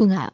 困啊